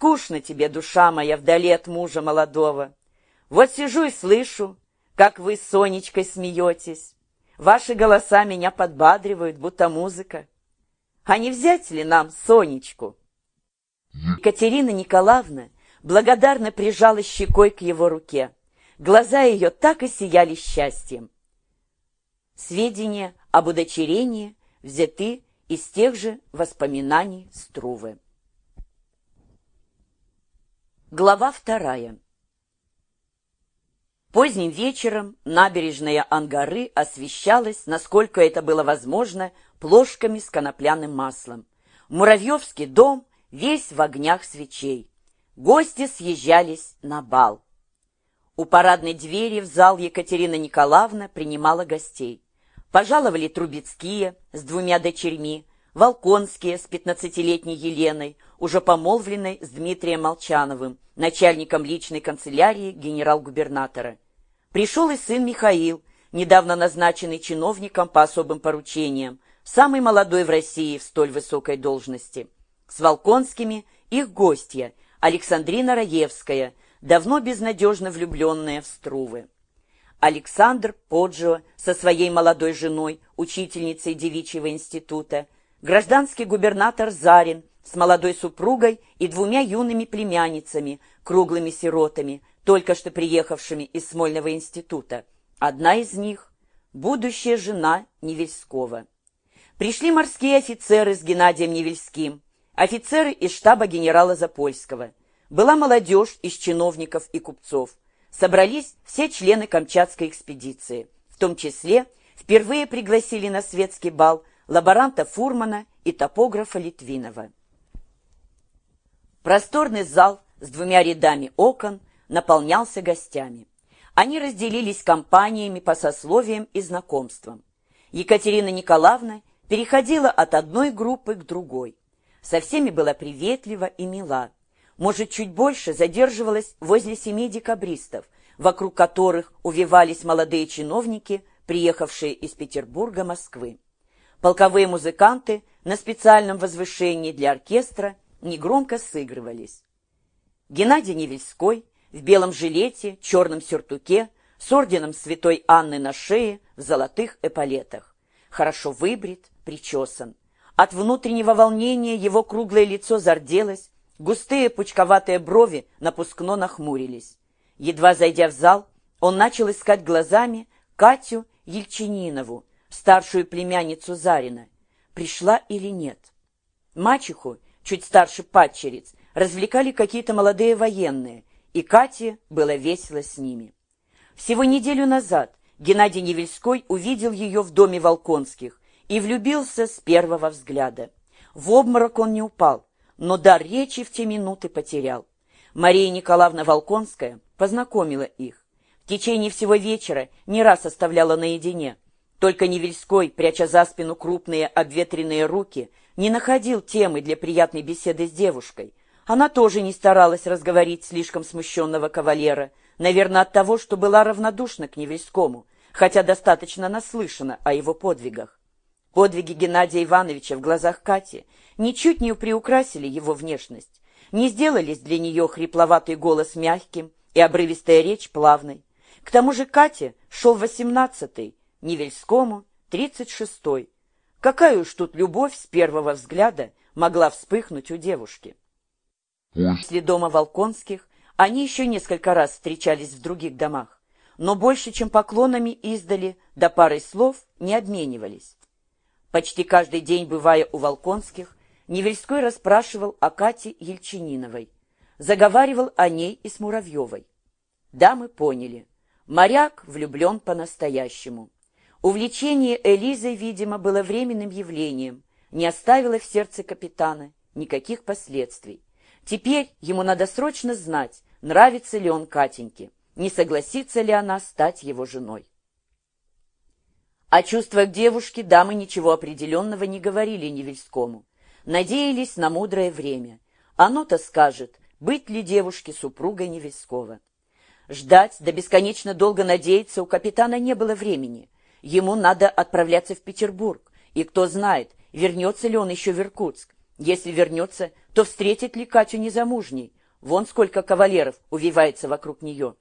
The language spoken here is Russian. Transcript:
скучно тебе, душа моя, вдали от мужа молодого. Вот сижу и слышу, как вы с Сонечкой смеетесь. Ваши голоса меня подбадривают, будто музыка. А не взять ли нам Сонечку? Екатерина Николаевна благодарно прижала щекой к его руке. Глаза ее так и сияли счастьем. Сведения об удочерении взяты из тех же воспоминаний Струвы. Глава вторая. Поздним вечером набережная Ангары освещалась, насколько это было возможно, плошками с конопляным маслом. Муравьевский дом весь в огнях свечей. Гости съезжались на бал. У парадной двери в зал Екатерина Николаевна принимала гостей. Пожаловали Трубецкие с двумя дочерьми, Волконские с пятнадцатилетней Еленой, уже помолвленной с Дмитрием Молчановым, начальником личной канцелярии генерал-губернатора. Пришел и сын Михаил, недавно назначенный чиновником по особым поручениям, самый молодой в России в столь высокой должности. С Волконскими их гостья, Александрина Раевская, давно безнадежно влюбленная в Струвы. Александр Поджио со своей молодой женой, учительницей девичьего института, гражданский губернатор Зарин с молодой супругой и двумя юными племянницами, круглыми сиротами, только что приехавшими из Смольного института. Одна из них – будущая жена Невельского. Пришли морские офицеры с Геннадием Невельским, офицеры из штаба генерала Запольского. Была молодежь из чиновников и купцов. Собрались все члены Камчатской экспедиции, в том числе впервые пригласили на светский бал лаборанта Фурмана и топографа Литвинова. Просторный зал с двумя рядами окон наполнялся гостями. Они разделились компаниями по сословиям и знакомствам. Екатерина Николаевна переходила от одной группы к другой. Со всеми была приветлива и мила. Может, чуть больше задерживалась возле семи декабристов, вокруг которых увивались молодые чиновники, приехавшие из Петербурга, Москвы. Полковые музыканты на специальном возвышении для оркестра негромко сыгрывались. Геннадий Невельской в белом жилете, черном сюртуке, с орденом святой Анны на шее, в золотых эполетах. Хорошо выбрит, причесан. От внутреннего волнения его круглое лицо зарделось, густые пучковатые брови напускно нахмурились. Едва зайдя в зал, он начал искать глазами Катю Ельчининову, старшую племянницу Зарина. Пришла или нет? Мачеху, чуть старше падчериц, развлекали какие-то молодые военные, и Кате было весело с ними. Всего неделю назад Геннадий Невельской увидел ее в доме Волконских и влюбился с первого взгляда. В обморок он не упал, но дар речи в те минуты потерял. Мария Николаевна Волконская познакомила их. В течение всего вечера не раз оставляла наедине. Только Невельской, пряча за спину крупные обветренные руки, не находил темы для приятной беседы с девушкой, она тоже не старалась разговорить слишком смущенного кавалера, наверное, от того, что была равнодушна к Невельскому, хотя достаточно наслышана о его подвигах. Подвиги Геннадия Ивановича в глазах Кати ничуть не приукрасили его внешность, не сделались для нее хрипловатый голос мягким и обрывистая речь плавной. К тому же Кате шел восемнадцатый, Невельскому тридцать шестой. Какая уж тут любовь с первого взгляда могла вспыхнуть у девушки? После дома Волконских они еще несколько раз встречались в других домах, но больше, чем поклонами издали, да парой слов не обменивались. Почти каждый день, бывая у Волконских, Невельской расспрашивал о Кате Ельчининовой, заговаривал о ней и с Муравьевой. Да, мы поняли. Моряк влюблен по-настоящему. Увлечение Элизой, видимо, было временным явлением, не оставило в сердце капитана никаких последствий. Теперь ему надо срочно знать, нравится ли он Катеньке, не согласится ли она стать его женой. О чувствах девушки дамы ничего определенного не говорили Невельскому. Надеялись на мудрое время. Оно-то скажет, быть ли девушке супругой Невельского. Ждать, да бесконечно долго надеяться у капитана не было времени. Ему надо отправляться в Петербург, и кто знает, вернется ли он еще в Иркутск. Если вернется, то встретит ли Катю незамужней? Вон сколько кавалеров увивается вокруг нее.